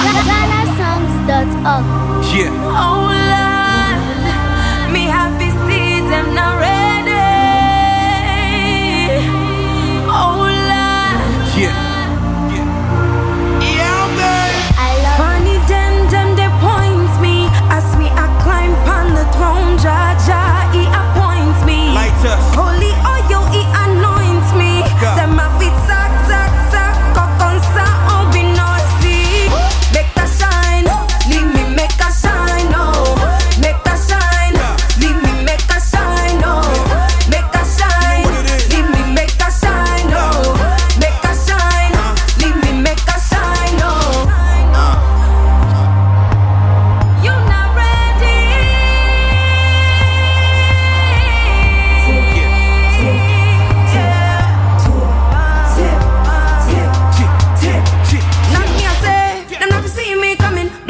GhanaSongs.org. Yeah.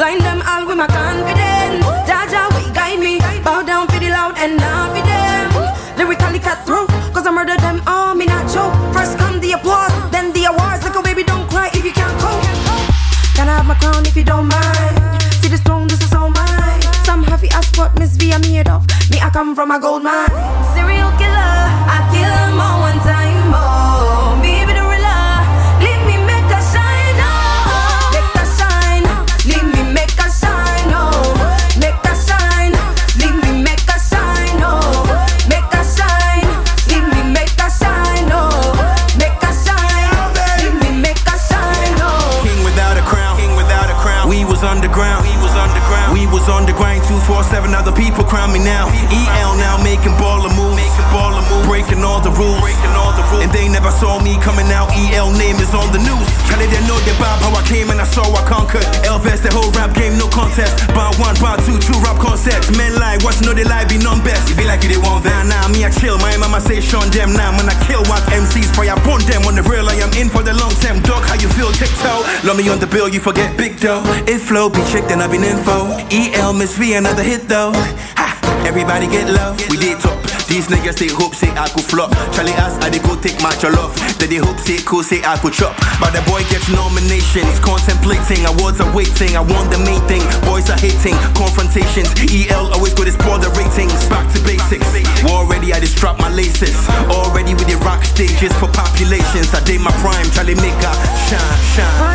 Blind them all with my confidence. Jaja, we guide me. Bow down for the loud and not for them. Lyrically cut through, cause I murder them all, me not joke. First come the applause, then the awards. Like a baby, don't cry if you can't cope. Can I have my crown if you don't mind? See this throne, this is all mine. Some heavy ask what Miss V I'm made of. Me, I come from a gold mine. Serial killer, underground. We was underground. We was on the grind. Two, four, seven. Other people crown me now. EL now making baller moves. Making baller moves. Breaking all the rules. Breaking all the rules. And they never saw me coming out. EL name is on the news. Charlie they know the vibe how I came and I saw I conquered. Elvis the whole rap game no contest. Bar one, bar two, two rap concepts. Men lie, watch know they lie be none best. You be like you they want that. Nah, nah, me I chill. My mama say Sean them now. When I kill what MCs fire burn them on the real. I am in for the long term. Dog, how you. Love me on the bill, you forget big dough. It flow, be checked and I've been info. EL Miss V, another hit though. Ha, everybody get low. We did top. These niggas say hope say I could flop. Charlie ask I they go take my love. Then they hope say cool say I could chop. But the boy gets nominations, contemplating awards are waiting. I want the main thing. Boys are hating confrontations. EL always go to spoil the ratings. Back to basics. Already I just strap my laces. Already with the rock stages for populations. I did my prime. Charlie make a shine, shine.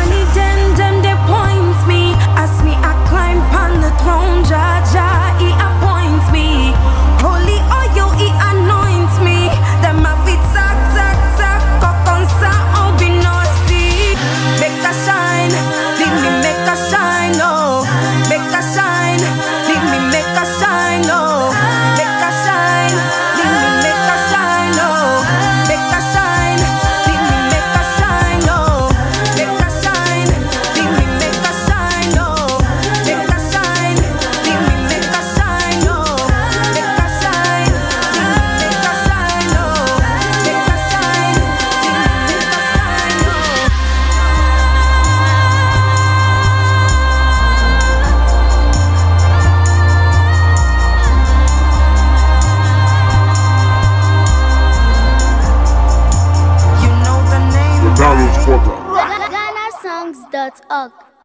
You know